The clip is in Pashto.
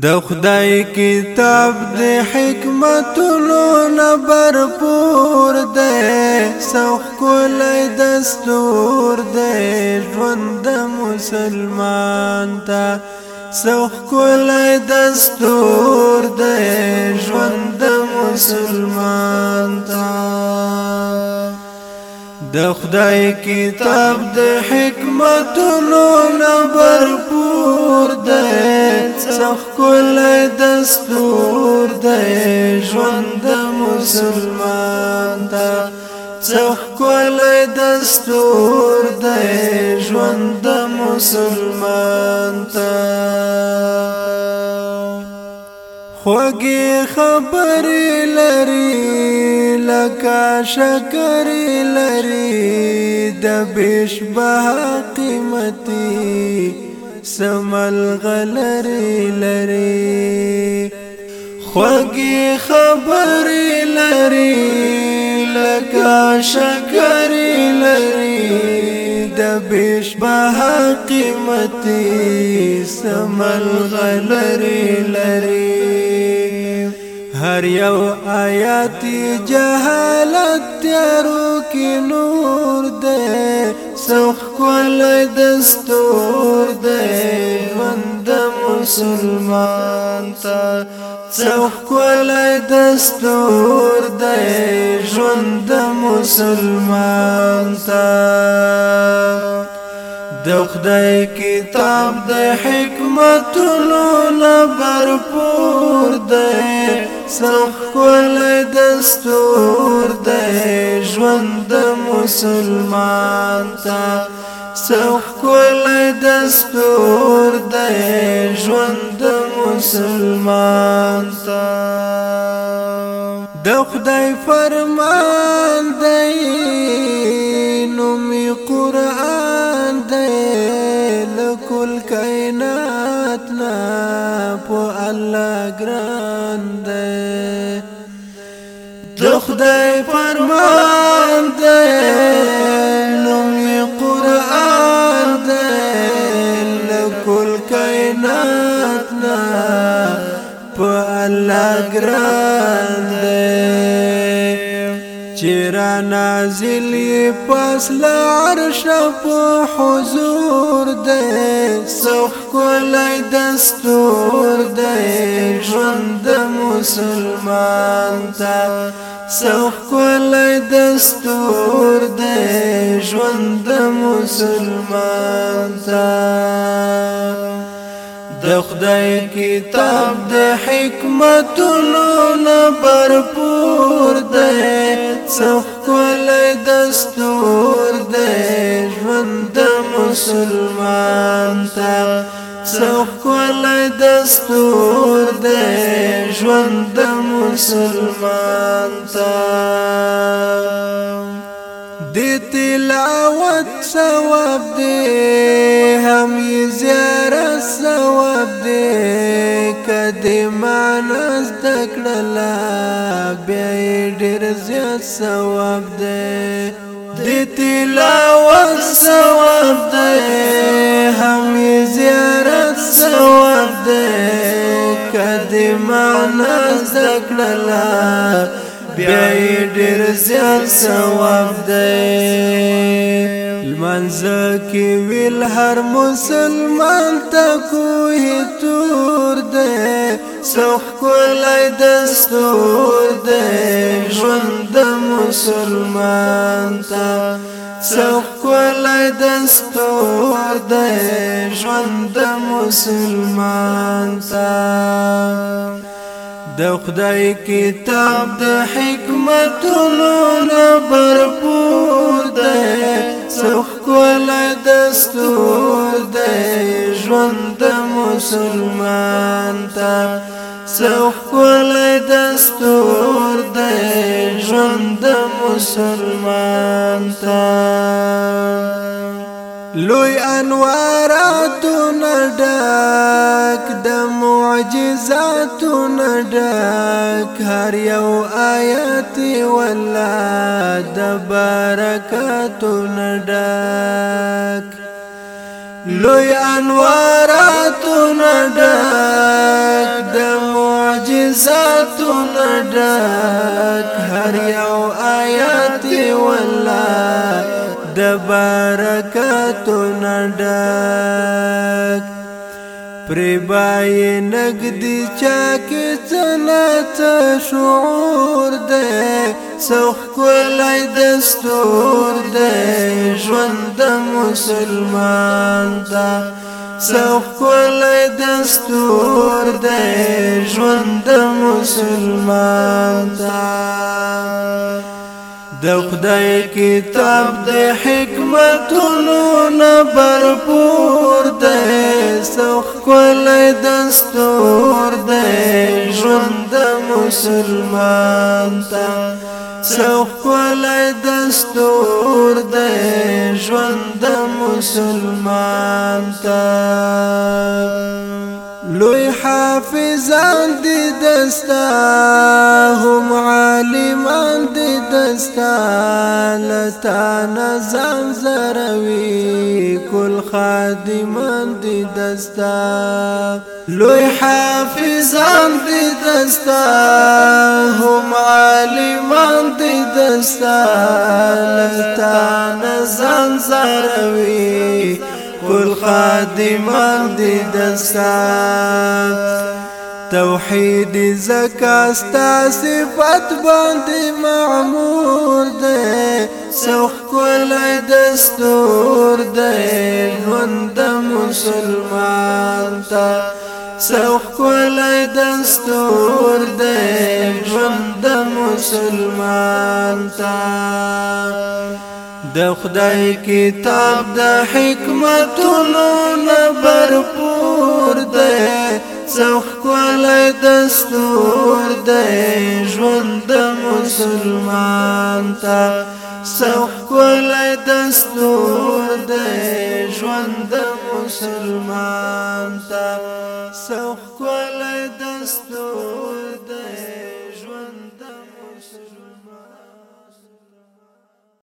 د خدای کتاب د حکمتونو نبر پور ده سوخ کولای دستور ده ژوند مسلمان تا سوخ کولای دستور ده ژوند مسلمان تا د خدای کتاب د حکمتونو نبر پور خل دستور د ژوند مسلمان دا څخ خل دستور د ژوند مسلمان تا خوږی خبر لري لکه شکر لري د بهش به قیمتي سمل غلری لری خوكي خبري لري لك شکرې لري د بش به قیمتي سمل غلري لري هر یو آیات جهالت تیارو نور دی څخ کولای دستور دی ژوند مسلمان ته څخ کولای دستور دی ژوند مسلمان ته د خدای کتاب د حکمتونو لبر پور دی څخ کولای دستور دی ژوند مسلمان تا سوخ کل دستور دی ژوند مسلمان تا دخ خدای فرمان ده نمی قرآن ده لکل کائنات نا پو اللہ گران خدای فرمان دی نوم قرآن دی لکل کائنات نا په اللہ ګران نازل پس لعرش په حضور دې سخ کولای دستور دې ژوند مسلمان تا سخ کولای دستور دې ژوند مسلمان تا خدای کتاب د حکمتونو نه برپور دی څخلای دستور ده ژوند مسلمان ته څخلای دستور ده ژوند مسلمان تا د تلاوت ثواب ده هم یې مطلب دې کدی مانس دکړلا بیا ډېر زیات ثواب دې دې تلاوت ثواب دې هم زیارت ثواب دې کدی مانس دکړلا بیا ډېر زیات ثواب دې لمنځه کې ویل هر مسلمان ته کوه تور دې سخ کولای دستور دې ژوند مسلمان ته سخ کولای دستور دې ژوند مسلمان ته د خدای کتاب د حکمتونو نه برپور سخ کول دستور دی ژوند مسلمان تا سخ کول دستور دی ژوند مسلمان تا لوی انواراتو نډک د معجزاتو نډک هر یو آیت والله برکتونه ډک لوی انواراتونه ډک د معجزاتونه ډک هر یو آیات والله د برکتونه ډک پرې بای نګدي چا کې څنا څه شعور څوخ کولای دستور دی ژوند د مسلمان دا څوخ کولای دستور دی ژوند د مسلمان دا د خدای کتاب د حکمتونو نه برپور دی څوخ کولای دستور دی ژوند د مسلمان ته څوک ولای دستور دی ژوند د مسلمان ته لوي حافظان دی دستا هم عالمان دی دستا لتانا نظام زروی كل خادمان دی دستا لوي حافظان دی دستا هم عالمان دی دستا لتانا نظام زروی كل خادم دي دستا توحيد زکا ستا صفت باندې معمور ده سوخ كل دستور ده ژوند مسلمان تا سوخ كل دستور ده ژوند مسلمان تا د خدای کتاب د حکمتونو نه برپور دی څوخ کولای دستور دی ژوند د مسلمان ته څوخ کولای دستور دی ژوند د مسلمان ته